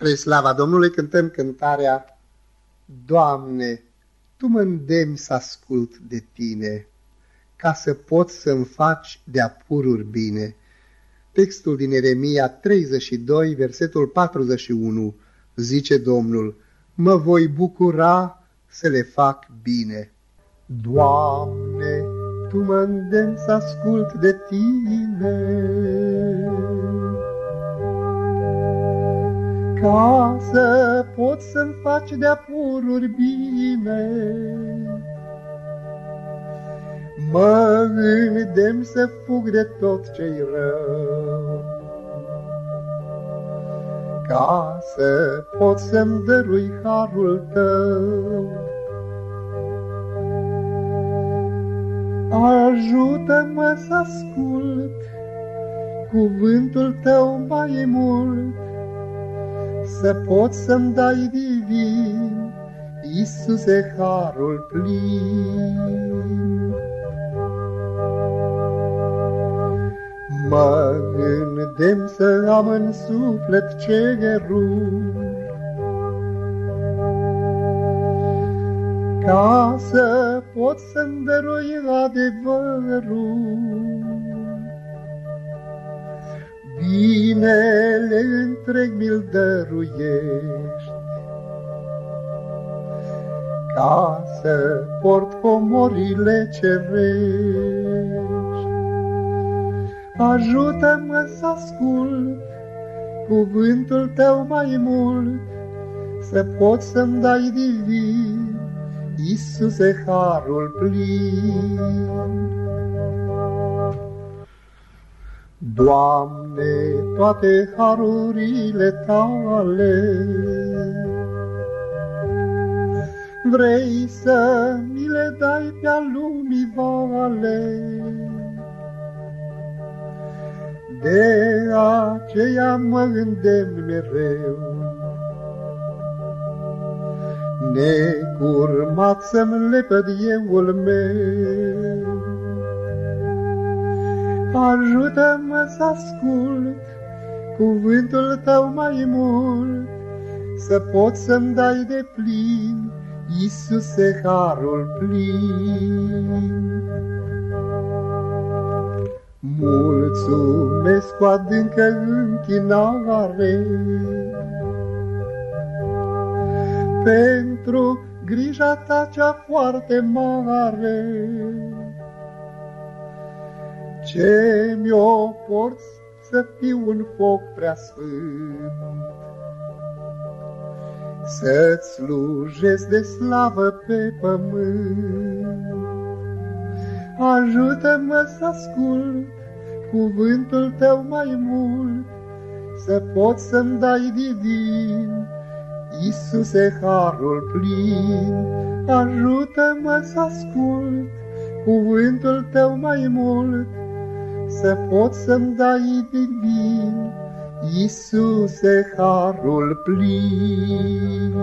Spre slava Domnului cântăm cântarea Doamne, Tu mă îndemni să ascult de Tine, ca să pot să-mi faci de apururi bine. Textul din Eremia 32, versetul 41, zice Domnul, Mă voi bucura să le fac bine. Doamne, Tu mă îndemni să ascult de Tine, ca să pot să-mi faci de apururi bine. Mă îndemn să fug de tot ce-i rău, ca să pot să-mi dărui harul tău. Ajută-mă să ascult cuvântul tău mai mult, să pot să-mi dai divin, Iisuse, harul plin. Mă îndemn să am în suflet ceruri, ca să pot să-mi dărui adevărul. Binele întreg mi-l dăruiești, Ca să port comorile cerești. Ajută-mă să ascult cuvântul tău mai mult, Să pot să-mi dai divin, Iisuse, harul plin. Doamne, toate harurile tale, Vrei să mi le dai pe-a lumii vale. De aceea mă îndemn mereu, Necurmat să-mi lepăd euul meu. Ajută-mă să ascult cuvântul tău mai mult, Să pot să-mi dai de plin, Iisuse, harul plin. Mulțumesc cu adâncă închinare, Pentru grija ta cea foarte mare, ce mi-o porți să fiu un foc prea sfânt. Să-ți slujesc de slavă pe pământ. Ajută-mă să ascult cuvântul tău mai mult, Să pot să-mi dai divin, Iisuse, harul plin. Ajută-mă să ascult cuvântul tău mai mult, să pot să-mi dai divin, Iisuse, harul plin.